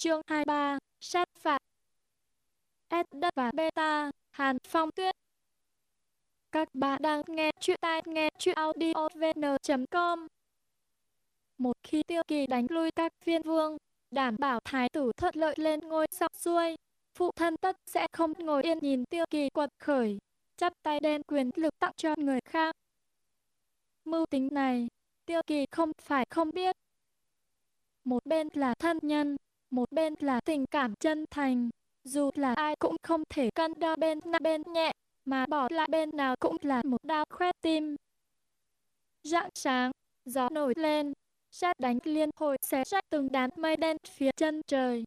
Chương 23, sát phạt. S đất và beta, Hàn Phong Tuyết. Các bạn đang nghe chuyện tai nghe chuyện audiovn.com. Một khi tiêu kỳ đánh lui các viên vương, đảm bảo thái tử thuận lợi lên ngôi sọc xuôi, phụ thân tất sẽ không ngồi yên nhìn tiêu kỳ quật khởi, chắp tay đem quyền lực tặng cho người khác. Mưu tính này, tiêu kỳ không phải không biết. Một bên là thân nhân, một bên là tình cảm chân thành. Dù là ai cũng không thể cân đo bên nặng bên nhẹ, mà bỏ lại bên nào cũng là một đau khoét tim. Rạng sáng, gió nổi lên, sát đánh liên hồi xé rách từng đám mây đen phía chân trời.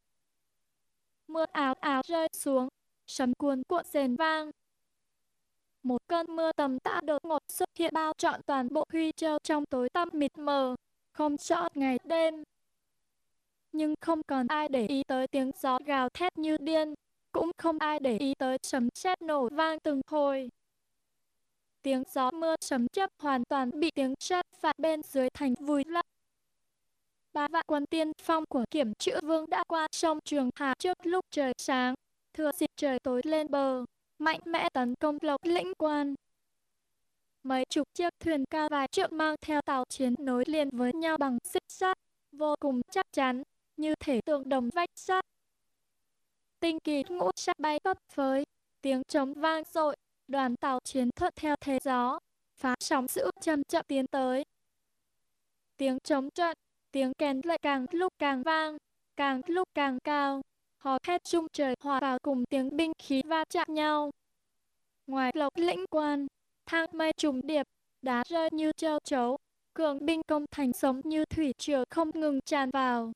Mưa áo áo rơi xuống, sấm cuồn cuộn rền vang. Một cơn mưa tầm tã đột ngột xuất hiện bao trọn toàn bộ Huy Châu trong tối tăm mịt mờ, không rõ ngày đêm nhưng không còn ai để ý tới tiếng gió gào thét như điên, cũng không ai để ý tới sấm sét nổ vang từng hồi. Tiếng gió mưa sấm chớp hoàn toàn bị tiếng sét phạt bên dưới thành vùi lấp. Ba vạn quân tiên phong của kiểm chữ vương đã qua sông Trường Hà trước lúc trời sáng, thừa dịp trời tối lên bờ, mạnh mẽ tấn công lộc lĩnh quan. Mấy chục chiếc thuyền cao vài trượng mang theo tàu chiến nối liền với nhau bằng xích sắt, vô cùng chắc chắn, như thể tượng đồng vách sắt. Tinh kỳ ngũ sắc bay phấp phới, tiếng trống vang dội, đoàn tàu chiến thuận theo thế gió, phá sóng dữ chậm chậm tiến tới. Tiếng trống trận, tiếng kèn lại càng lúc càng vang, càng lúc càng cao, hò hét chung trời hòa vào cùng tiếng binh khí va chạm nhau. Ngoài lộc lĩnh quan, thang mây trùng điệp, đá rơi như châu chấu, cường binh công thành sống như thủy triều không ngừng tràn vào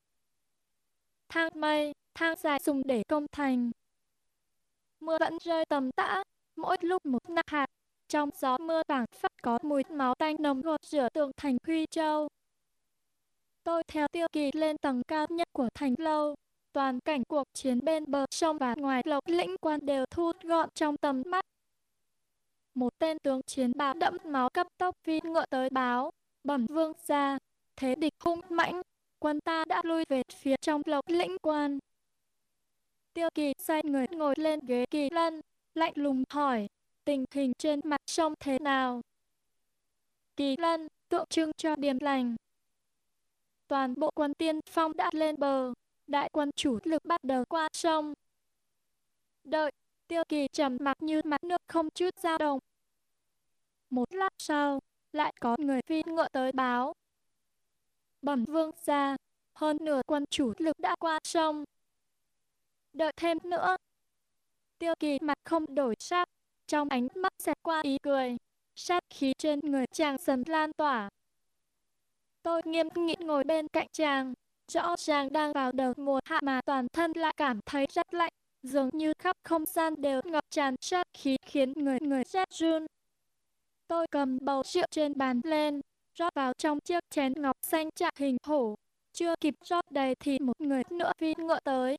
thang mây, thang dài dùng để công thành. Mưa vẫn rơi tầm tã, mỗi lúc một nặng hạt. Trong gió mưa vàng phát có mùi máu tanh nồng gột rửa tường thành Huy Châu. Tôi theo tiêu kỳ lên tầng cao nhất của thành lâu. Toàn cảnh cuộc chiến bên bờ sông và ngoài lộc lĩnh quan đều thu gọn trong tầm mắt. Một tên tướng chiến bào đẫm máu cấp tốc phi ngựa tới báo, bẩm vương ra, thế địch hung mãnh, quân ta đã lui về phía trong lộc lĩnh quan. Tiêu kỳ sai người ngồi lên ghế kỳ lân, lạnh lùng hỏi, tình hình trên mặt sông thế nào? Kỳ lân, tượng trưng cho điềm lành. Toàn bộ quân tiên phong đã lên bờ, đại quân chủ lực bắt đầu qua sông. Đợi, tiêu kỳ trầm mặc như mặt nước không chút dao động. Một lát sau, lại có người phi ngựa tới báo, bẩm vương gia, hơn nửa quân chủ lực đã qua sông. Đợi thêm nữa. Tiêu kỳ mặt không đổi sắc, trong ánh mắt xẹt qua ý cười, sát khí trên người chàng dần lan tỏa. Tôi nghiêm nghị ngồi bên cạnh chàng, rõ ràng đang vào đầu mùa hạ mà toàn thân lại cảm thấy rất lạnh, dường như khắp không gian đều ngập tràn sát khí khiến người người rét run. Tôi cầm bầu rượu trên bàn lên, rót vào trong chiếc chén ngọc xanh chạm hình hổ. Chưa kịp rót đầy thì một người nữa phi ngựa tới.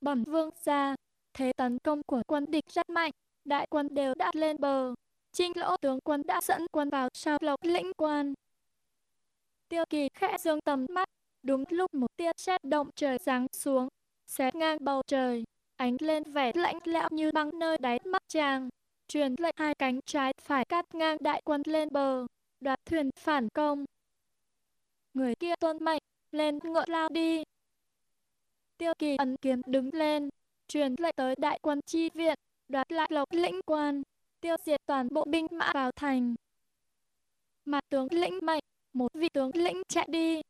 Bẩm vương ra, thế tấn công của quân địch rất mạnh, đại quân đều đã lên bờ. Trinh lỗ tướng quân đã dẫn quân vào sao lộc lĩnh quan. Tiêu kỳ khẽ dương tầm mắt, đúng lúc một tia sét động trời giáng xuống, xé ngang bầu trời, ánh lên vẻ lạnh lẽo như băng nơi đáy mắt chàng, truyền lệnh hai cánh trái phải cắt ngang đại quân lên bờ đoạt thuyền phản công. Người kia tuôn mệnh, lên ngựa lao đi. Tiêu kỳ ấn kiếm đứng lên, truyền lệnh tới đại quân chi viện, đoạt lại lộc lĩnh quan, tiêu diệt toàn bộ binh mã vào thành. Mà tướng lĩnh mệnh, một vị tướng lĩnh chạy đi.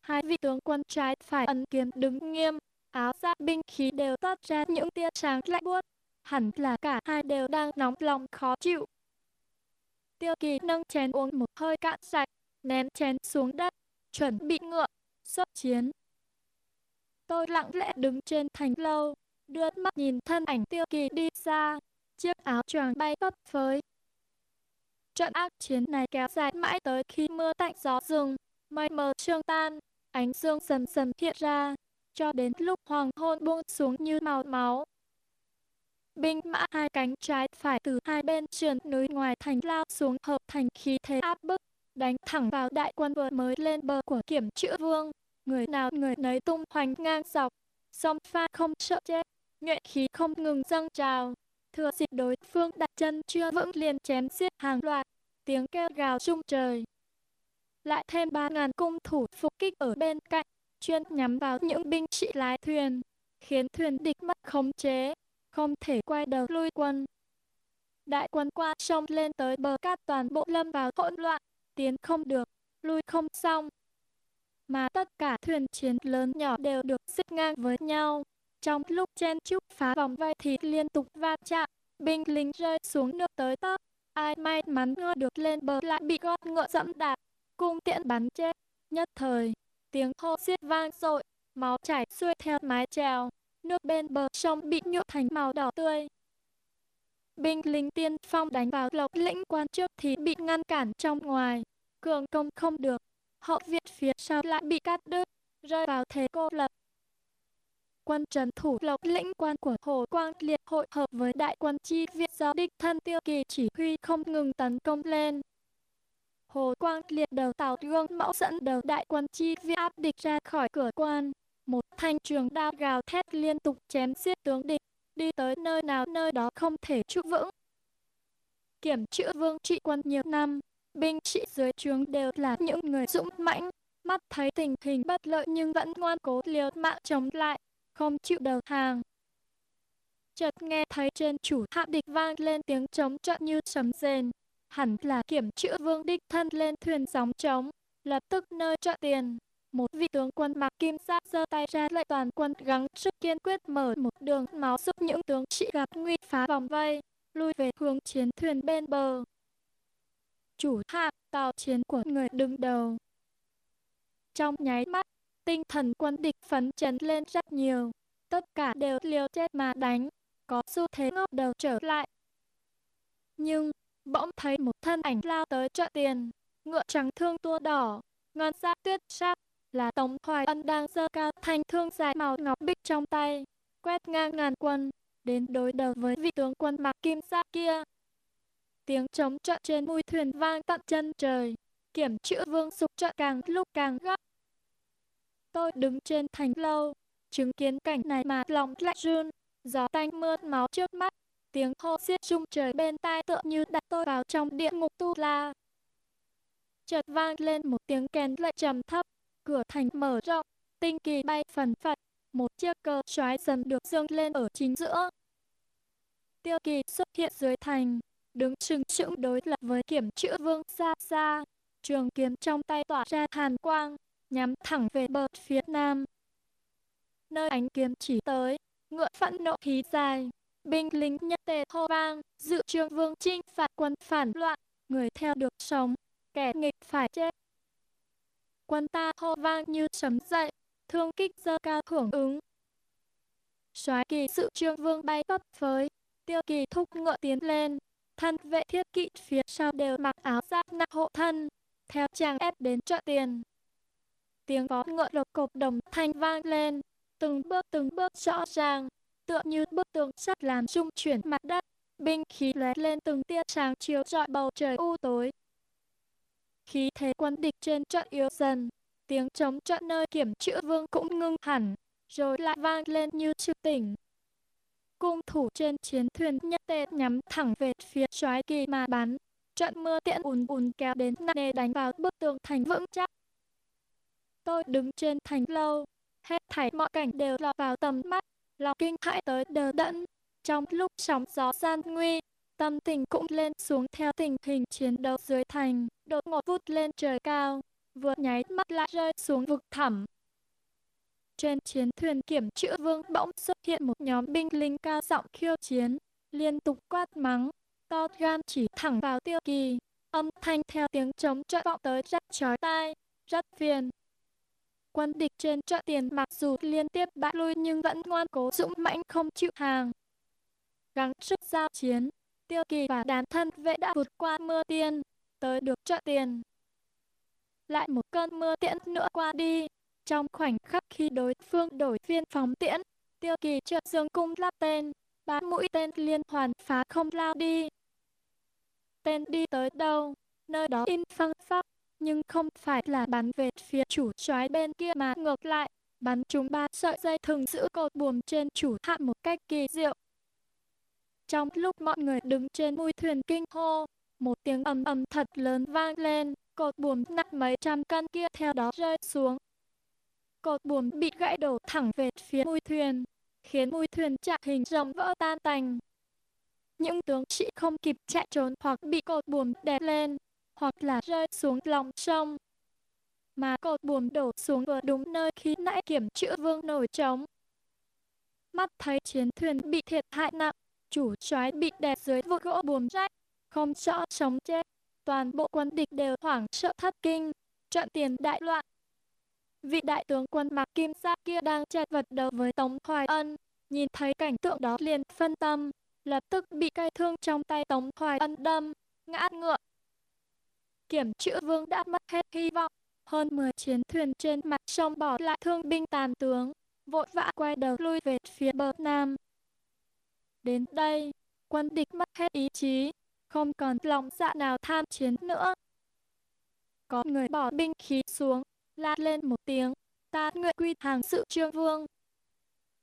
Hai vị tướng quân trái phải ấn kiếm đứng nghiêm, áo giáp binh khí đều toát ra những tia sáng lạnh buốt. Hẳn là cả hai đều đang nóng lòng khó chịu. Tiêu kỳ nâng chén uống một hơi cạn sạch, ném chén xuống đất, chuẩn bị ngựa, xuất chiến. Tôi lặng lẽ đứng trên thành lâu, đưa mắt nhìn thân ảnh tiêu kỳ đi xa, chiếc áo choàng bay phấp phới. Trận ác chiến này kéo dài mãi tới khi mưa tạnh gió rừng, mây mờ trương tan, ánh dương dần dần hiện ra, cho đến lúc hoàng hôn buông xuống như màu máu, Binh mã hai cánh trái phải từ hai bên sườn núi ngoài thành lao xuống hợp thành khí thế áp bức, đánh thẳng vào đại quân vừa mới lên bờ của kiểm chữ vương. người nào người nấy tung hoành ngang dọc, song pha không sợ chết, nhuệ khí không ngừng dâng trào. Thừa dịp đối phương đặt chân chưa vững liền chém giết hàng loạt, tiếng kêu gào rung trời. Lại thêm ba ngàn cung thủ phục kích ở bên cạnh, chuyên nhắm vào những binh sĩ lái thuyền, khiến thuyền địch mất khống chế, không thể quay đầu lui quân. Đại quân qua sông lên tới bờ cát toàn bộ lâm vào hỗn loạn, tiến không được, lui không xong. Mà tất cả thuyền chiến lớn nhỏ đều được xếp ngang với nhau. Trong lúc chen chúc phá vòng vây thì liên tục va chạm, binh lính rơi xuống nước tới tấp. Ai may mắn ngơ được lên bờ lại bị gót ngựa dẫm đạp, cung tiện bắn chết. Nhất thời, tiếng hô xiết vang dội, máu chảy xuôi theo mái chèo, nước bên bờ sông bị nhuộm thành màu đỏ tươi. Binh lính tiên phong đánh vào lộc lĩnh quan trước thì bị ngăn cản trong ngoài, cường công không được, hậu viện phía sau lại bị cắt đứt, rơi vào thế cô lập. Quân trấn thủ lộc lĩnh quan của Hồ Quang Liệt hội hợp với đại quân chi viện do đích thân tiêu kỳ chỉ huy không ngừng tấn công lên. Hồ Quang Liệt đầu tàu gương mẫu dẫn đầu đại quân chi viện áp địch ra khỏi cửa quan. Một thanh trường đao gào thét liên tục chém giết tướng địch, đi tới nơi nào nơi đó không thể trụ vững. Kiểm chữ vương trị quân nhiều năm, binh sĩ dưới trướng đều là những người dũng mãnh, mắt thấy tình hình bất lợi nhưng vẫn ngoan cố liều mạng chống lại, không chịu đầu hàng. Chợt nghe thấy trên chủ hạ địch vang lên tiếng trống trận như sấm rền, hẳn là kiểm chữ vương đích thân lên thuyền sóng trống, lập tức nơi trợ tiền. Một vị tướng quân mặc kim giáp giơ tay ra lệnh toàn quân gắng sức kiên quyết mở một đường máu giúp những tướng sĩ gặp nguy phá vòng vây, lui về hướng chiến thuyền bên bờ. Chủ hạm tàu chiến của người đứng đầu. Trong nháy mắt, tinh thần quân địch phấn chấn lên rất nhiều, tất cả đều liều chết mà đánh, có xu thế ngóc đầu trở lại. Nhưng, bỗng thấy một thân ảnh lao tới trợ tiền, ngựa trắng thương tua đỏ, ngân ra tuyết sắc, là Tống Hoài Ân đang giơ cao thanh thương dài màu ngọc bích trong tay, quét ngang ngàn quân, đến đối đầu với vị tướng quân mặc kim giáp kia. Tiếng trống trận trên mũi thuyền vang tận chân trời, kiểm chữ vương sục trận càng lúc càng gấp. Tôi đứng trên thành lâu, chứng kiến cảnh này mà lòng lạnh run, gió tanh mưa máu trước mắt, tiếng hô xiết rung trời bên tai tựa như đặt tôi vào trong địa ngục tu la. Chợt vang lên một tiếng kèn lại trầm thấp, cửa thành mở rộng, tinh kỳ bay phần phật, một chiếc cờ xoáy dần được dương lên ở chính giữa. Tiêu kỳ xuất hiện dưới thành, đứng sừng sững đối lập với kiểm chữ vương xa xa, trường kiếm trong tay tỏa ra hàn quang, nhắm thẳng về bờ phía nam. Nơi ánh kiếm chỉ tới, ngựa phẫn nộ khí dài, binh lính nhất tề hô vang, dự trương vương chinh phạt quân phản loạn, người theo được sống, kẻ nghịch phải chết. Quân ta hô vang như sấm dậy, thương kích dơ cao hưởng ứng. soái kỳ sự trương vương bay cấp phới, tiêu kỳ thúc ngựa tiến lên, thân vệ thiết kỵ phía sau đều mặc áo giáp nặng hộ thân, theo chàng ép đến trợ tiền. Tiếng vó ngựa lộc cộp đồng thanh vang lên, từng bước từng bước rõ ràng, tựa như bức tường sắt làm rung chuyển mặt đất, binh khí lóe lên từng tia sáng chiếu rọi bầu trời u tối. Khí thế quân địch trên trận yếu dần, tiếng chống trận nơi kiểm chữ vương cũng ngưng hẳn, rồi lại vang lên như chư tỉnh. Cung thủ trên chiến thuyền nhất tệ nhắm thẳng về phía soái kỳ mà bắn. Trận mưa tiện ùn ùn kéo đến nặng nề đánh vào bức tường thành vững chắc. Tôi đứng trên thành lâu, hết thảy mọi cảnh đều lọt vào tầm mắt, lòng kinh hãi tới đờ đẫn. Trong lúc sóng gió gian nguy, tâm tình cũng lên xuống theo tình hình chiến đấu dưới thành, đột ngột vút lên trời cao, vừa nháy mắt lại rơi xuống vực thẳm. Trên chiến thuyền kiểm chữ vương bỗng xuất hiện một nhóm binh lính cao giọng khiêu chiến, liên tục quát mắng, to gan chỉ thẳng vào tiêu kỳ, âm thanh theo tiếng trống trận vọng tới rất chói tai, rất phiền. Quân địch trên trận tiền mặc dù liên tiếp bại lui nhưng vẫn ngoan cố dũng mãnh không chịu hàng. Gắng sức giao chiến, tiêu kỳ và đàn thân vệ đã vượt qua mưa tiên, tới được chợ tiền. Lại một cơn mưa tiễn nữa qua đi, trong khoảnh khắc khi đối phương đổi viên phóng tiễn, tiêu kỳ chợt dương cung lắp tên, ba mũi tên liên hoàn phá không lao đi. Tên đi tới đâu, nơi đó im phăng phắc, nhưng không phải là bắn về phía chủ soái bên kia mà ngược lại, bắn trúng ba sợi dây thừng giữ cột buồm trên chủ hạ một cách kỳ diệu. Trong lúc mọi người đứng trên mũi thuyền kinh hô, một tiếng ầm ầm thật lớn vang lên, cột buồm nặng mấy trăm cân kia theo đó rơi xuống. Cột buồm bị gãy đổ thẳng về phía mũi thuyền, khiến mũi thuyền chạm hình rồng vỡ tan tành. Những tướng sĩ không kịp chạy trốn hoặc bị cột buồm đè lên, hoặc là rơi xuống lòng sông. Mà cột buồm đổ xuống vừa đúng nơi khi nãy kiểm chữa vương nổi trống. Mắt thấy chiến thuyền bị thiệt hại nặng, chủ soái bị đè dưới vực gỗ buồm rách, không rõ sống chết. Toàn bộ quân địch đều hoảng sợ thất kinh, trận tiền đại loạn. Vị đại tướng quân mặc kim giáp kia đang chặt vật đầu với Tống Hoài Ân, nhìn thấy cảnh tượng đó liền phân tâm, lập tức bị cây thương trong tay Tống Hoài Ân đâm, ngã ngựa. Kiểm chữ vương đã mất hết hy vọng, hơn 10 chiến thuyền trên mặt sông bỏ lại thương binh tàn tướng, vội vã quay đầu lui về phía bờ nam. Đến đây, quân địch mất hết ý chí, không còn lòng dạ nào tham chiến nữa. Có người bỏ binh khí xuống, la lên một tiếng, ta nguyện quy hàng sự trương vương.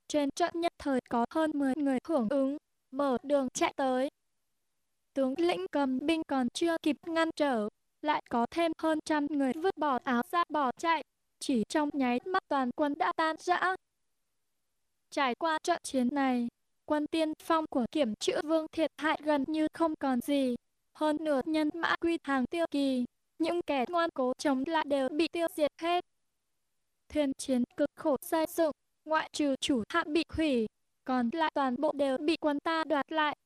Trên trận nhất thời có hơn 10 người hưởng ứng, mở đường chạy tới. Tướng lĩnh cầm binh còn chưa kịp ngăn trở, lại có thêm hơn trăm người vứt bỏ áo ra bỏ chạy, chỉ trong nháy mắt toàn quân đã tan rã. Trải qua trận chiến này, quân tiên phong của kiểm chữ vương thiệt hại gần như không còn gì. Hơn nửa nhân mã quy hàng tiêu kỳ, những kẻ ngoan cố chống lại đều bị tiêu diệt hết. Thuyền chiến cực khổ xây dựng, ngoại trừ chủ hạm bị hủy, còn lại toàn bộ đều bị quân ta đoạt lại.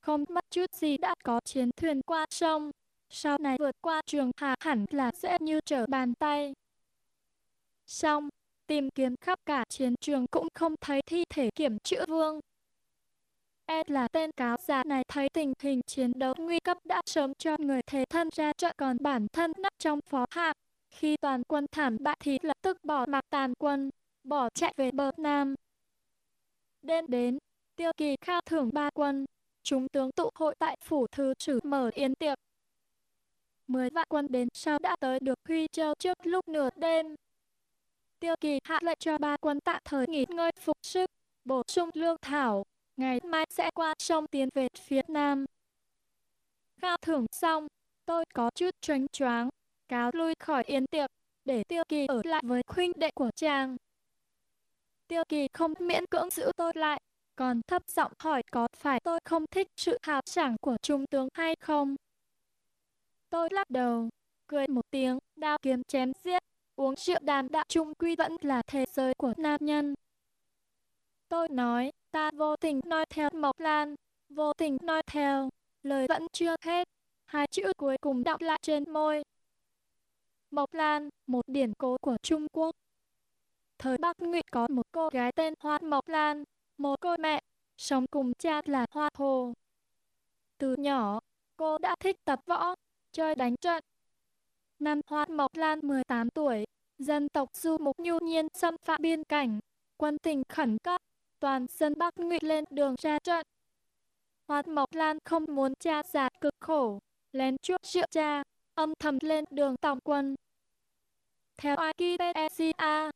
Không mất chút gì đã có chiến thuyền qua sông, sau này vượt qua trường hà hẳn là dễ như trở bàn tay. Xong, tìm kiếm khắp cả chiến trường cũng không thấy thi thể kiểm chữ vương. E là tên cáo già này thấy tình hình chiến đấu nguy cấp đã sớm cho người thế thân ra trận còn bản thân nấp trong phó hạm. Khi toàn quân thảm bại thì lập tức bỏ mặc tàn quân, bỏ chạy về bờ Nam. Đêm đến, tiêu kỳ khao thưởng ba quân, chúng tướng tụ hội tại phủ thứ sử mở yến tiệc. Mười vạn quân đến sau đã tới được Huy Châu trước lúc nửa đêm. Tiêu kỳ hạ lệnh cho ba quân tạm thời nghỉ ngơi phục sức, bổ sung lương thảo, ngày mai sẽ qua sông tiến về phía nam. Khao thưởng xong, tôi có chút choáng choáng, cáo lui khỏi yến tiệc, để Tiêu Kỳ ở lại với khuynh đệ của chàng. Tiêu Kỳ không miễn cưỡng giữ tôi lại, còn thấp giọng hỏi có phải tôi không thích sự hào sảng của trung tướng hay không. Tôi lắc đầu, cười một tiếng, đao kiếm chém giết, uống rượu đàm đạo trung quy vẫn là thế giới của nam nhân. Tôi nói, ta vô tình nói theo Mộc Lan, vô tình nói theo, lời vẫn chưa hết, hai chữ cuối cùng đọng lại trên môi. Mộc Lan, một điển cố của Trung Quốc. Thời Bắc Ngụy có một cô gái tên Hoa Mộc Lan, một cô mẹ, sống cùng cha là Hoa Hồ. Từ nhỏ, cô đã thích tập võ, chơi đánh trận. Năm Hoa Mộc Lan 18 tuổi, dân tộc Du Mục Nhu Nhiên xâm phạm biên cảnh, quân tình khẩn cấp, toàn dân Bắc Ngụy lên đường ra trận. Hoa Mộc Lan không muốn cha già cực khổ, lén chuốc rượu cha, âm thầm lên đường tổng quân. Theo Akipesia,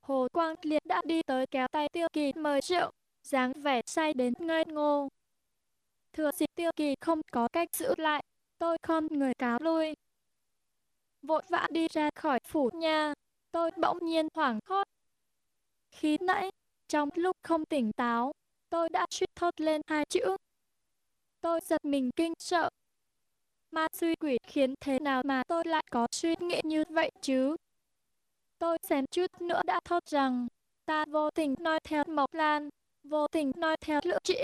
Hồ Quang Liệt đã đi tới kéo tay Tiêu Kỳ mời rượu, dáng vẻ say đến ngây ngô. Thừa dịp Tiêu Kỳ không có cách giữ lại, tôi không người cáo lui. Vội vã đi ra khỏi phủ nhà, tôi bỗng nhiên hoảng hốt. Khi nãy, trong lúc không tỉnh táo, tôi đã suýt thốt lên hai chữ. Tôi giật mình kinh sợ. Ma suy quỷ khiến thế nào mà tôi lại có suy nghĩ như vậy chứ? Tôi xém chút nữa đã thốt rằng, ta vô tình nói theo Mộc Lan, vô tình nói theo Lữ Trĩ.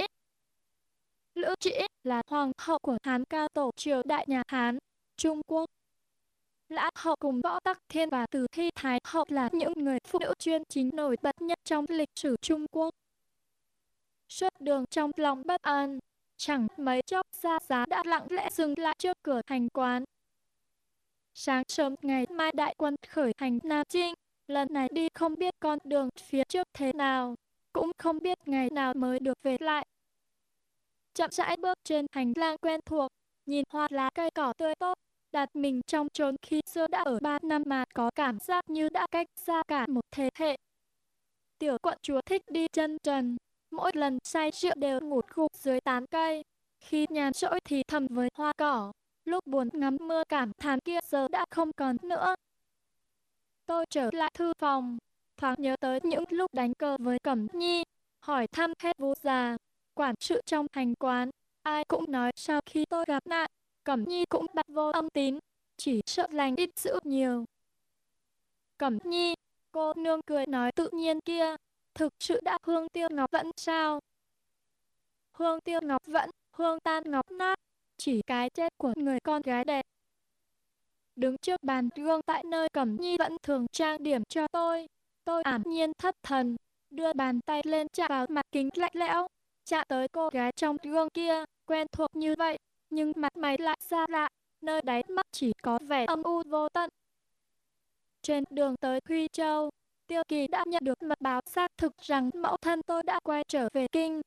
Lữ Trĩ là hoàng hậu của Hán Cao Tổ triều đại nhà Hán, Trung Quốc. Lã hậu cùng võ tắc thiên và từ thi thái hậu là những người phụ nữ chuyên chính nổi bật nhất trong lịch sử Trung Quốc. Suốt đường trong lòng bất an, chẳng mấy chốc ra giá đã lặng lẽ dừng lại trước cửa hành quán. Sáng sớm ngày mai đại quân khởi hành Nam Trinh, lần này đi không biết con đường phía trước thế nào, cũng không biết ngày nào mới được về lại. Chậm rãi bước trên hành lang quen thuộc, nhìn hoa lá cây cỏ tươi tốt, đặt mình trong chốn khi xưa đã ở ba năm mà có cảm giác như đã cách xa cả một thế hệ. Tiểu quận chúa thích đi chân trần, mỗi lần say rượu đều ngủ gục dưới tán cây. Khi nhàn rỗi thì thầm với hoa cỏ, lúc buồn ngắm mưa cảm thán kia giờ đã không còn nữa. Tôi trở lại thư phòng, thoáng nhớ tới những lúc đánh cờ với Cẩm Nhi, hỏi thăm hết vũ già, quản sự trong hành quán. Ai cũng nói sau khi tôi gặp nạn, Cẩm Nhi cũng bắt vô âm tín, chỉ sợ lành ít dữ nhiều. Cẩm Nhi, cô nương cười nói tự nhiên kia, thực sự đã hương tiêu ngọc vẫn sao? Hương tiêu ngọc vẫn, hương tan ngọc nát, chỉ cái chết của người con gái đẹp. Đứng trước bàn gương tại nơi Cẩm Nhi vẫn thường trang điểm cho tôi, tôi ảm nhiên thất thần, đưa bàn tay lên chạm vào mặt kính lạnh lẽo, chạm tới cô gái trong gương kia, quen thuộc như vậy, nhưng mặt mày lại xa lạ, nơi đáy mắt chỉ có vẻ âm u vô tận. Trên đường tới Huy Châu, Tiêu Kỳ đã nhận được mật báo xác thực rằng mẫu thân tôi đã quay trở về kinh.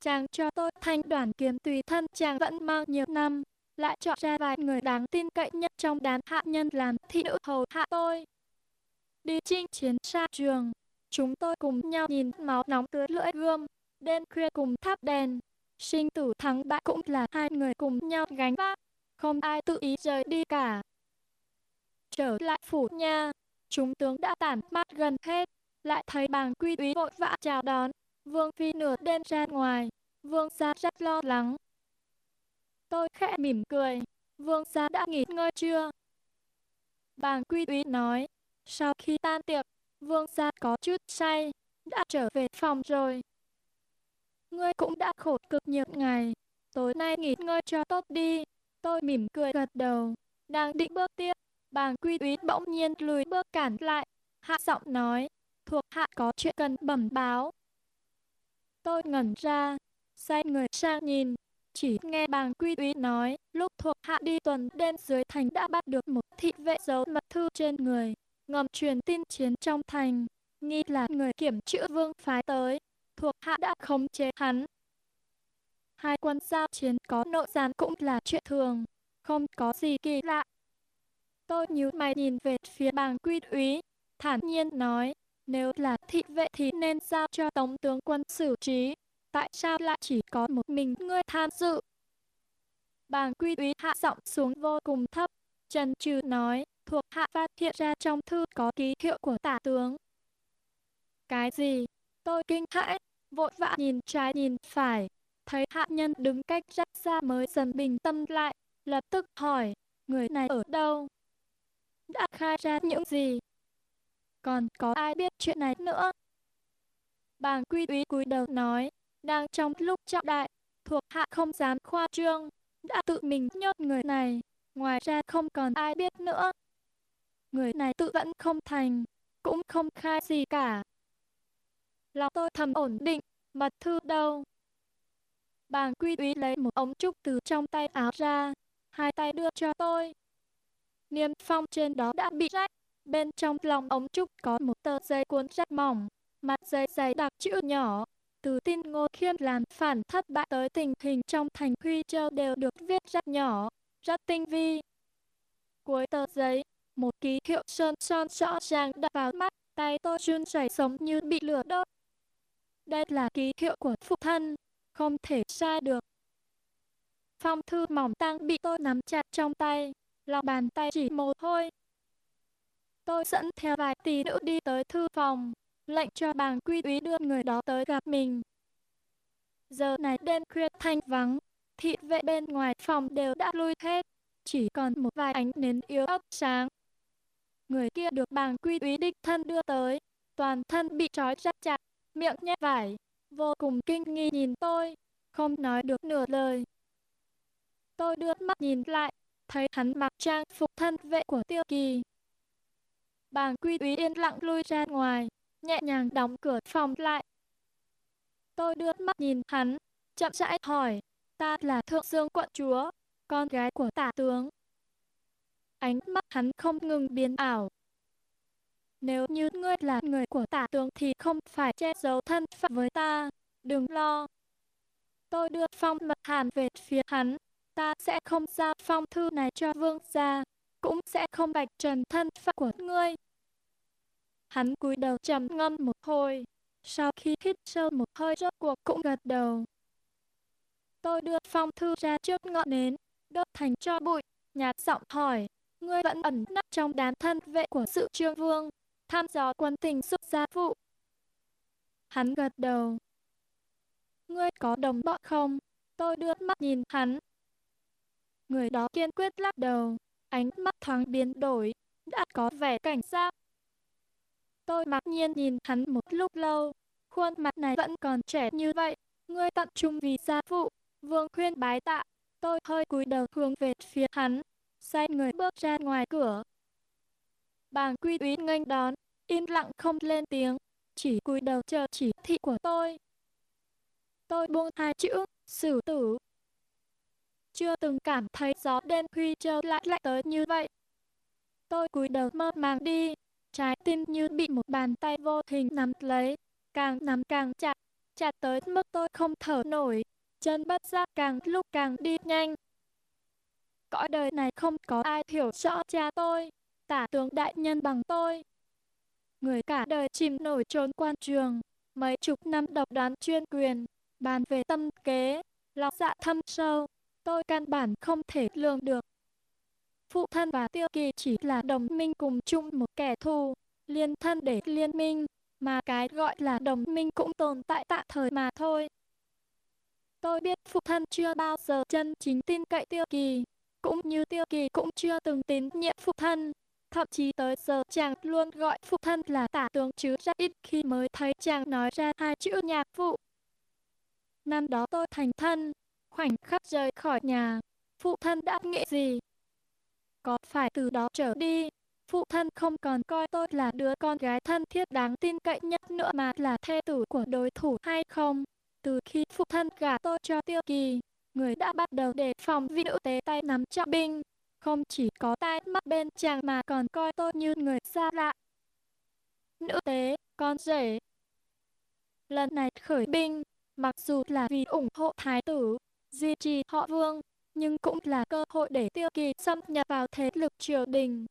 Chàng cho tôi thanh đoàn kiếm tùy thân chàng vẫn mang nhiều năm, lại chọn ra vài người đáng tin cậy nhất trong đám hạ nhân làm thị nữ hầu hạ tôi. Đi chinh chiến xa trường, chúng tôi cùng nhau nhìn máu nóng tưới lưỡi gươm, đêm khuya cùng thắp đèn. Sinh tử thắng bại cũng là hai người cùng nhau gánh vác, không ai tự ý rời đi cả. Trở lại phủ nhà, chúng tướng đã tản mát gần hết, lại thấy bàng quy úy vội vã chào đón. Vương Phi nửa đêm ra ngoài, Vương gia rất lo lắng. Tôi khẽ mỉm cười, Vương gia đã nghỉ ngơi chưa? Bàng quy úy nói, sau khi tan tiệc, Vương gia có chút say, đã trở về phòng rồi. Ngươi cũng đã khổ cực nhiều ngày, tối nay nghỉ ngơi cho tốt đi. Tôi mỉm cười gật đầu, đang định bước tiếp, bàng quy úy bỗng nhiên lùi bước cản lại, hạ giọng nói, thuộc hạ có chuyện cần bẩm báo. Tôi ngẩn ra, xoay người sang nhìn, chỉ nghe bàng quy úy nói, lúc thuộc hạ đi tuần đêm dưới thành đã bắt được một thị vệ giấu mật thư trên người, ngầm truyền tin chiến trong thành, nghi là người kiểm chữ vương phái tới, thuộc hạ đã khống chế hắn. Hai quân giao chiến có nội gián cũng là chuyện thường, không có gì kỳ lạ. Tôi nhíu mày nhìn về phía bàng quy úy, thản nhiên nói, nếu là thị vệ thì nên giao cho tống tướng quân xử trí, tại sao lại chỉ có một mình ngươi tham dự? Bàng quy úy hạ giọng xuống vô cùng thấp, Trần Trừ nói, thuộc hạ phát hiện ra trong thư có ký hiệu của tả tướng. Cái gì? Tôi kinh hãi, vội vã nhìn trái nhìn phải, thấy hạ nhân đứng cách rất xa mới dần bình tâm lại, lập tức hỏi, người này ở đâu? Đã khai ra những gì? Còn có ai biết chuyện này nữa? Bàng quy úy cúi đầu nói, đang trong lúc trọng đại, thuộc hạ không dám khoa trương, đã tự mình nhốt người này, ngoài ra không còn ai biết nữa. Người này tự vẫn không thành, cũng không khai gì cả. Lòng tôi thầm ổn định, mật thư đâu? Bàng quy úy lấy một ống trúc từ trong tay áo ra, hai tay đưa cho tôi. Niêm phong trên đó đã bị rách, bên trong lòng ống trúc có một tờ giấy cuốn rách mỏng, mặt giấy dày đặc chữ nhỏ, từ tin Ngô Khiêm làm phản thất bại tới tình hình trong thành Huy Châu đều được viết rất nhỏ, rất tinh vi. Cuối tờ giấy, một ký hiệu sơn son rõ ràng đập vào mắt, tay tôi run rẩy sống như bị lửa đốt. Đây là ký hiệu của phụ thân, không thể sai được. Phong thư mỏng tang bị tôi nắm chặt trong tay, lòng bàn tay chỉ mồ hôi. Tôi dẫn theo vài tỷ nữ đi tới thư phòng, lệnh cho bàng quy úy đưa người đó tới gặp mình. Giờ này đêm khuya thanh vắng, thị vệ bên ngoài phòng đều đã lui hết, chỉ còn một vài ánh nến yếu ớt sáng. Người kia được bàng quy úy đích thân đưa tới, toàn thân bị trói rất chặt, miệng nhét vải, vô cùng kinh nghi nhìn tôi, không nói được nửa lời. Tôi đưa mắt nhìn lại, thấy hắn mặc trang phục thân vệ của tiêu kỳ. Bàng quy úy yên lặng lui ra ngoài, nhẹ nhàng đóng cửa phòng lại. Tôi đưa mắt nhìn hắn, chậm rãi hỏi, ta là Thượng Dương quận chúa, con gái của tả tướng. Ánh mắt hắn không ngừng biến ảo. Nếu như ngươi là người của tả tướng thì không phải che giấu thân phận với ta, đừng lo. Tôi đưa phong mật hàn về phía hắn, ta sẽ không giao phong thư này cho vương gia, cũng sẽ không bạch trần thân phận của ngươi. Hắn cúi đầu trầm ngâm một hồi, sau khi hít sâu một hơi rốt cuộc cũng gật đầu. Tôi đưa phong thư ra trước ngọn nến, đốt thành cho bụi, nhạt giọng hỏi, ngươi vẫn ẩn nấp trong đám thân vệ của sự trương vương, tham dò quân tình xuất gia phụ. Hắn gật đầu. Ngươi có đồng bọn không? Tôi đưa mắt nhìn hắn. Người đó kiên quyết lắc đầu, ánh mắt thoáng biến đổi, đã có vẻ cảnh giác. Tôi mặc nhiên nhìn hắn một lúc lâu, khuôn mặt này vẫn còn trẻ như vậy. Ngươi tận trung vì gia phụ, vương khuyên bái tạ. Tôi hơi cúi đầu hướng về phía hắn, xoay người bước ra ngoài cửa. Bàng quy úy nghênh đón, im lặng không lên tiếng, chỉ cúi đầu chờ chỉ thị của tôi. Tôi buông hai chữ, xử tử. Chưa từng cảm thấy gió đêm huy châu lại lại tới như vậy. Tôi cúi đầu mơ màng đi, trái tim như bị một bàn tay vô hình nắm lấy, càng nắm càng chặt, chặt tới mức tôi không thở nổi, chân bất giác càng lúc càng đi nhanh. Cõi đời này không có ai hiểu rõ cha tôi, tả tướng đại nhân bằng tôi. Người cả đời chìm nổi trốn quan trường, mấy chục năm độc đoán chuyên quyền, bàn về tâm kế, lòng dạ thâm sâu, tôi căn bản không thể lường được. Phụ thân và tiêu kỳ chỉ là đồng minh cùng chung một kẻ thù, liên thân để liên minh, mà cái gọi là đồng minh cũng tồn tại tạm thời mà thôi. Tôi biết phụ thân chưa bao giờ chân chính tin cậy tiêu kỳ, cũng như tiêu kỳ cũng chưa từng tín nhiệm phụ thân. Thậm chí tới giờ chàng luôn gọi phụ thân là tả tướng chứ rất ít khi mới thấy chàng nói ra hai chữ nhạc phụ. Năm đó tôi thành thân, khoảnh khắc rời khỏi nhà, phụ thân đã nghĩ gì? Có phải từ đó trở đi, phụ thân không còn coi tôi là đứa con gái thân thiết đáng tin cậy nhất nữa mà là thê tử của đối thủ hay không? Từ khi phụ thân gả tôi cho tiêu kỳ, người đã bắt đầu đề phòng vị nữ tế tay nắm trọng binh. Không chỉ có tai mắt bên chàng mà còn coi tôi như người xa lạ. Nữ tế, con rể. Lần này khởi binh, mặc dù là vì ủng hộ thái tử, duy trì họ vương, nhưng cũng là cơ hội để tiêu kỳ xâm nhập vào thế lực triều đình.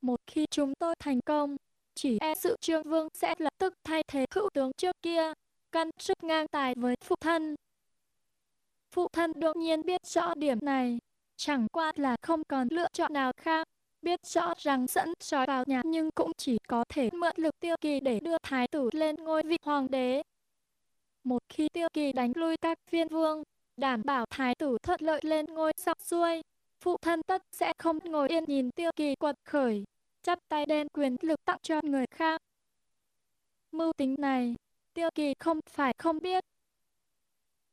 Một khi chúng tôi thành công, chỉ e sự trương vương sẽ lập tức thay thế hữu tướng trước kia, căn sức ngang tài với phụ thân. Phụ thân đương nhiên biết rõ điểm này, chẳng qua là không còn lựa chọn nào khác. Biết rõ rằng dẫn sói vào nhà nhưng cũng chỉ có thể mượn lực tiêu kỳ để đưa thái tử lên ngôi vị hoàng đế. Một khi tiêu kỳ đánh lui các viên vương, đảm bảo thái tử thuận lợi lên ngôi sọc xuôi, phụ thân tất sẽ không ngồi yên nhìn tiêu kỳ quật khởi, chắp tay đem quyền lực tặng cho người khác. Mưu tính này, tiêu kỳ không phải không biết.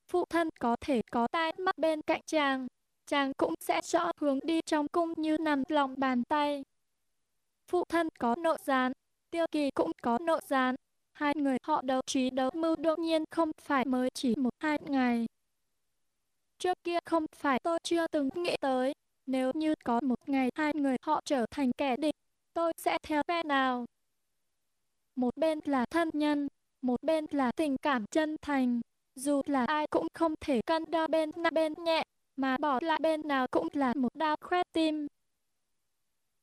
Phụ thân có thể có tai mắt bên cạnh chàng, chàng cũng sẽ rõ hướng đi trong cung như nằm lòng bàn tay. Phụ thân có nội gián, tiêu kỳ cũng có nội gián. Hai người họ đấu trí đấu mưu đương nhiên không phải mới chỉ một hai ngày. Trước kia không phải tôi chưa từng nghĩ tới, nếu như có một ngày hai người họ trở thành kẻ địch, tôi sẽ theo phe nào? Một bên là thân nhân, một bên là tình cảm chân thành. Dù là ai cũng không thể cân đo bên nặng bên nhẹ, mà bỏ lại bên nào cũng là một đau khoét tim.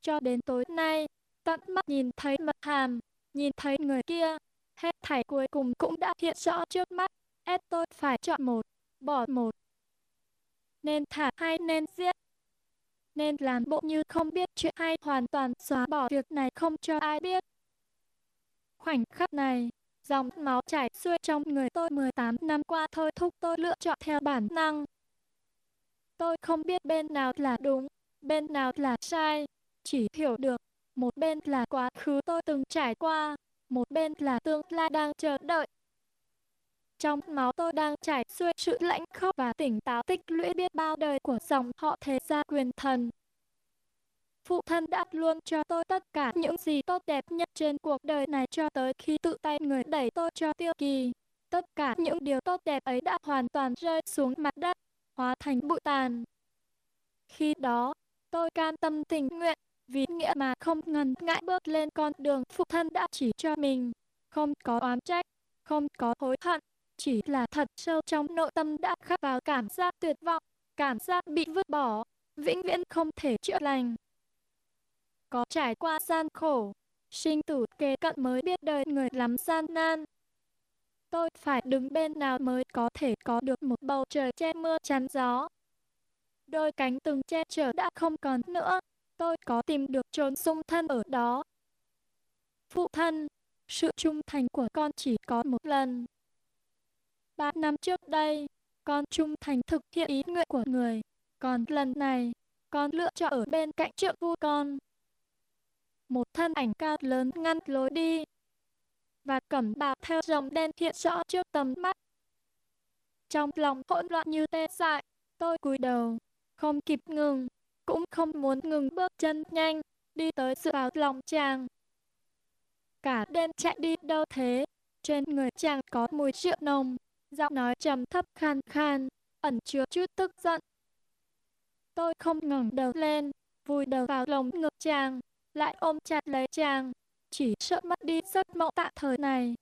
Cho đến tối nay, tận mắt nhìn thấy mật hàm, nhìn thấy người kia, hết thảy cuối cùng cũng đã hiện rõ trước mắt, ép tôi phải chọn một, bỏ một. Nên thả hay nên giết? Nên làm bộ như không biết chuyện hay hoàn toàn xóa bỏ việc này không cho ai biết. Khoảnh khắc này, dòng máu chảy xuôi trong người tôi 18 năm qua thôi thúc tôi lựa chọn theo bản năng. Tôi không biết bên nào là đúng, bên nào là sai, chỉ hiểu được một bên là quá khứ tôi từng trải qua, một bên là tương lai đang chờ đợi. Trong máu tôi đang chảy xuôi sự lãnh khốc và tỉnh táo tích lũy biết bao đời của dòng họ thế gia quyền thần. Phụ thân đã luôn cho tôi tất cả những gì tốt đẹp nhất trên cuộc đời này cho tới khi tự tay người đẩy tôi cho tiêu kỳ. Tất cả những điều tốt đẹp ấy đã hoàn toàn rơi xuống mặt đất, hóa thành bụi tàn. Khi đó, tôi can tâm tình nguyện, vì nghĩa mà không ngần ngại bước lên con đường phụ thân đã chỉ cho mình. Không có oán trách, không có hối hận, chỉ là thật sâu trong nội tâm đã khắc vào cảm giác tuyệt vọng, cảm giác bị vứt bỏ, vĩnh viễn không thể chữa lành. Có trải qua gian khổ, sinh tử kề cận mới biết đời người lắm gian nan. Tôi phải đứng bên nào mới có thể có được một bầu trời che mưa chắn gió. Đôi cánh từng che chở đã không còn nữa, tôi có tìm được trốn sung thân ở đó. Phụ thân, sự trung thành của con chỉ có một lần. Ba năm trước đây, con trung thành thực hiện ý nguyện của người. Còn lần này, con lựa chọn ở bên cạnh trượng phu con. Một thân ảnh cao lớn ngăn lối đi. Và cẩm bào theo dòng đen hiện rõ trước tầm mắt. Trong lòng hỗn loạn như tê dại, tôi cúi đầu, không kịp ngừng, cũng không muốn ngừng bước chân nhanh, đi tới dựa vào lòng chàng. Cả đêm chạy đi đâu thế, trên người chàng có mùi rượu nồng, giọng nói trầm thấp khan khan, ẩn chứa chút tức giận. Tôi không ngẩng đầu lên, vùi đầu vào lồng ngực chàng, lại ôm chặt lấy chàng, chỉ sợ mất đi giấc mộng tạm thời này.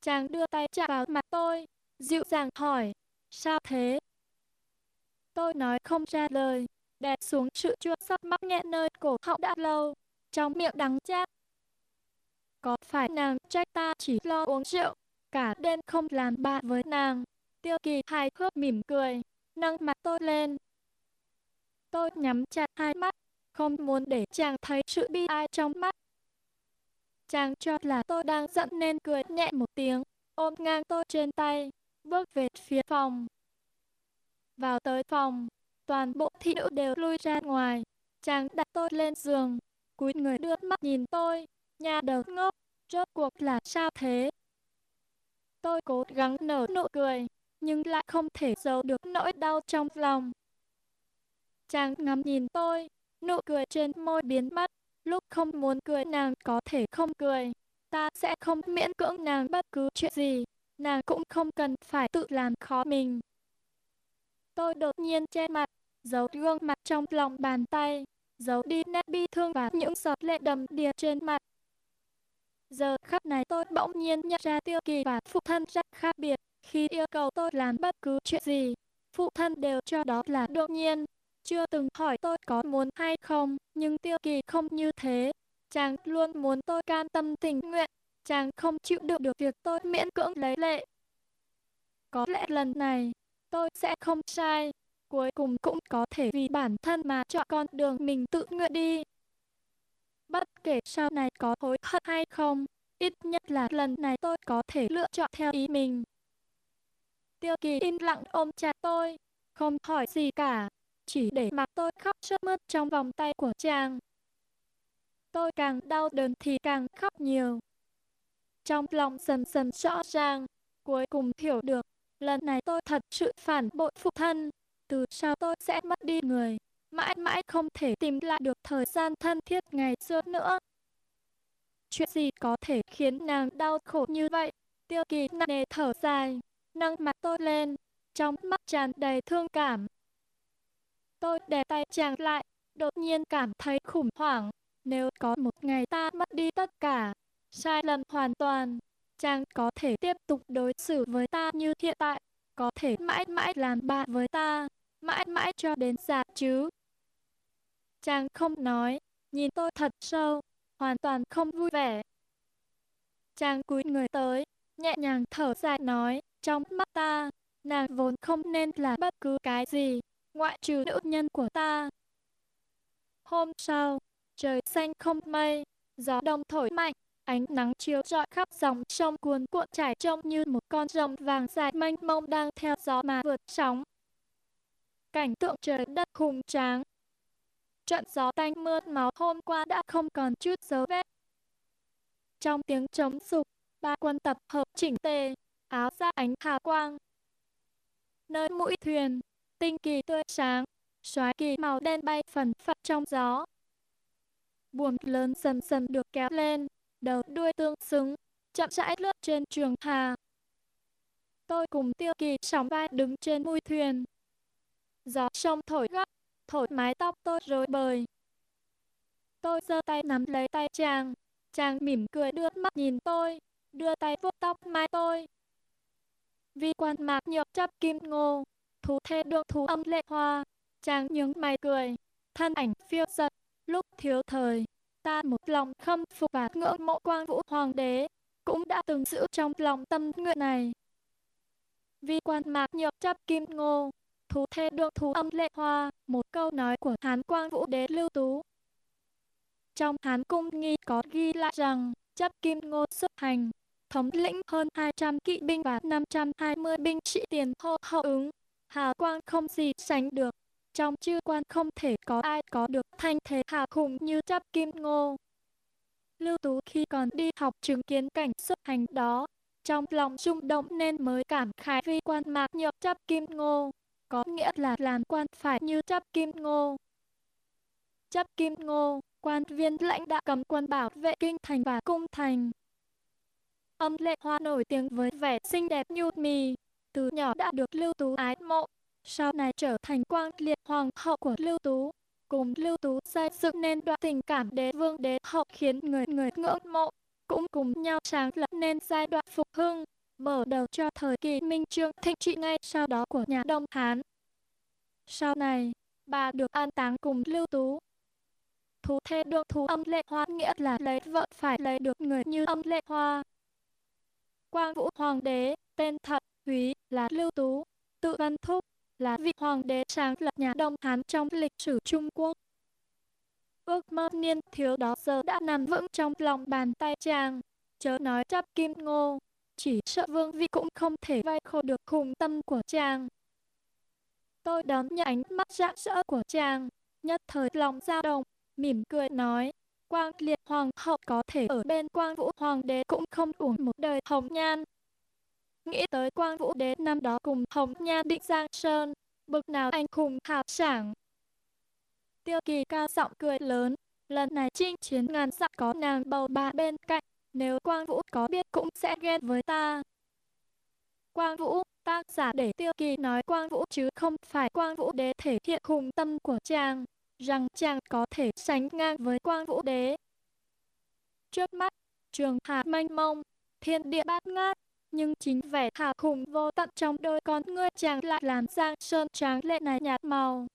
Chàng đưa tay chạm vào mặt tôi, dịu dàng hỏi, sao thế? Tôi nói không ra lời, đè xuống sự chua sắp mắc nghẹn nơi cổ họng đã lâu, trong miệng đắng chát. Có phải nàng trách ta chỉ lo uống rượu, cả đêm không làm bạn với nàng? Tiêu kỳ hài hước mỉm cười, nâng mặt tôi lên. Tôi nhắm chặt hai mắt, không muốn để chàng thấy sự bi ai trong mắt. Chàng cho là tôi đang giận nên cười nhẹ một tiếng, ôm ngang tôi trên tay, bước về phía phòng. Vào tới phòng, toàn bộ thị nữ đều lui ra ngoài. Chàng đặt tôi lên giường, cúi người đưa mắt nhìn tôi, nhà đầu ngốc, rốt cuộc là sao thế? Tôi cố gắng nở nụ cười, nhưng lại không thể giấu được nỗi đau trong lòng. Chàng ngắm nhìn tôi, nụ cười trên môi biến mất, lúc không muốn cười nàng có thể không cười. Ta sẽ không miễn cưỡng nàng bất cứ chuyện gì, nàng cũng không cần phải tự làm khó mình. Tôi đột nhiên che mặt, giấu gương mặt trong lòng bàn tay, giấu đi nét bi thương và những giọt lệ đầm đìa trên mặt. Giờ khắc này tôi bỗng nhiên nhận ra tiêu kỳ và phụ thân rất khác biệt. Khi yêu cầu tôi làm bất cứ chuyện gì, phụ thân đều cho đó là đương nhiên. Chưa từng hỏi tôi có muốn hay không, nhưng tiêu kỳ không như thế. Chàng luôn muốn tôi can tâm tình nguyện, chàng không chịu đựng được việc tôi miễn cưỡng lấy lệ. Có lẽ lần này, tôi sẽ không sai, cuối cùng cũng có thể vì bản thân mà chọn con đường mình tự nguyện đi. Bất kể sau này có hối hận hay không, ít nhất là lần này tôi có thể lựa chọn theo ý mình. Tiêu kỳ im lặng ôm chặt tôi, không hỏi gì cả, chỉ để mặc tôi khóc sướt mướt trong vòng tay của chàng. Tôi càng đau đớn thì càng khóc nhiều. Trong lòng dần dần rõ ràng, cuối cùng hiểu được, lần này tôi thật sự phản bội phụ thân, từ sau tôi sẽ mất đi người, mãi mãi không thể tìm lại được thời gian thân thiết ngày xưa nữa. Chuyện gì có thể khiến nàng đau khổ như vậy? Tiêu kỳ nặng nề thở dài, nâng mặt tôi lên, trong mắt tràn đầy thương cảm. Tôi đè tay chàng lại, đột nhiên cảm thấy khủng hoảng. Nếu có một ngày ta mất đi tất cả, sai lầm hoàn toàn, chàng có thể tiếp tục đối xử với ta như hiện tại, có thể mãi mãi làm bạn với ta, mãi mãi cho đến già chứ. Chàng không nói, nhìn tôi thật sâu, hoàn toàn không vui vẻ. Chàng cúi người tới, nhẹ nhàng thở dài nói, trong mắt ta, nàng vốn không nên là bất cứ cái gì, ngoại trừ nữ nhân của ta. Hôm sau, trời xanh không mây, gió đông thổi mạnh, ánh nắng chiếu rọi khắp dòng sông cuồn cuộn trải trông như một con rồng vàng dài mênh mông đang theo gió mà vượt sóng. Cảnh tượng trời đất hùng tráng. Trận gió tanh mưa máu hôm qua đã không còn chút dấu vết. Trong tiếng trống sục, ba quân tập hợp chỉnh tề, áo ra ánh hào quang. Nơi mũi thuyền, tinh kỳ tươi sáng, xoáy kỳ màu đen bay phần phật trong gió. Buồm lớn dần dần được kéo lên, đầu đuôi tương xứng, chậm rãi lướt trên trường hà. Tôi cùng tiêu kỳ sóng vai đứng trên mũi thuyền. Gió sông thổi gấp, thổi mái tóc tôi rối bời. Tôi giơ tay nắm lấy tay chàng, chàng mỉm cười đưa mắt nhìn tôi, đưa tay vuốt tóc mai tôi. Vi quan mạc nhược chấp kim ngô, thú thê đương thú âm lệ hoa, chàng nhướng mày cười, thân ảnh phiêu giật, lúc thiếu thời, ta một lòng khâm phục và ngưỡng mộ quang vũ hoàng đế, cũng đã từng giữ trong lòng tâm nguyện này. Vi quan mạc nhược chấp kim ngô, thú thê đương thú âm lệ hoa, một câu nói của Hán Quang Vũ Đế Lưu Tú. Trong Hán Cung Nghi có ghi lại rằng, chấp kim ngô xuất hành, thống lĩnh hơn 200 kỵ binh và 520 binh sĩ tiền hô hậu ứng. Hào quang không gì sánh được. Trong chư quan không thể có ai có được thanh thế hào hùng như chấp kim ngô. Lưu Tú khi còn đi học chứng kiến cảnh xuất hành đó, trong lòng rung động nên mới cảm khái vi quan mạc nhược chấp kim ngô, có nghĩa là làm quan phải như chấp kim ngô. Chấp kim ngô, quan viên lãnh đạo cầm quân bảo vệ kinh thành và cung thành. Âm lệ hoa nổi tiếng với vẻ xinh đẹp nhu mì, từ nhỏ đã được Lưu Tú ái mộ, sau này trở thành quang liệt hoàng hậu của Lưu Tú. Cùng Lưu Tú xây dựng nên đoạn tình cảm đế vương đế hậu khiến người người ngưỡng mộ, cũng cùng nhau sáng lập nên giai đoạn phục hưng, mở đầu cho thời kỳ minh trương thịnh trị ngay sau đó của nhà Đông Hán. Sau này, bà được an táng cùng Lưu Tú. Thú thê được thú âm lệ hoa nghĩa là lấy vợ phải lấy được người như âm lệ hoa. Quang Vũ Hoàng đế, tên thật, Húy, là Lưu Tú, tự văn thúc, là vị hoàng đế sáng lập nhà Đông Hán trong lịch sử Trung Quốc. Ước mơ niên thiếu đó giờ đã nằm vững trong lòng bàn tay chàng, chớ nói chấp kim ngô, chỉ sợ vương vị cũng không thể vay khô được khùng tâm của chàng. Tôi đón nhận ánh mắt rạng rỡ của chàng, nhất thời lòng dao động, mỉm cười nói, Quang Liệt Hoàng hậu có thể ở bên Quang Vũ Hoàng đế cũng không uổng một đời hồng nhan. Nghĩ tới Quang Vũ đế năm đó cùng hồng nha định Giang Sơn, bực nào anh hùng hào sảng. Tiêu kỳ cao giọng cười lớn, lần này chinh chiến ngàn dặm có nàng bầu bà bên cạnh, nếu Quang Vũ có biết cũng sẽ ghen với ta. Quang Vũ, tác giả để tiêu kỳ nói Quang Vũ chứ không phải Quang Vũ đế thể hiện hùng tâm của chàng rằng chàng có thể sánh ngang với quang vũ đế. Trước mắt, trường hà mênh mông, thiên địa bát ngát, nhưng chính vẻ hào hùng vô tận trong đôi con ngươi chàng lại làm giang sơn tráng lệ này nhạt màu.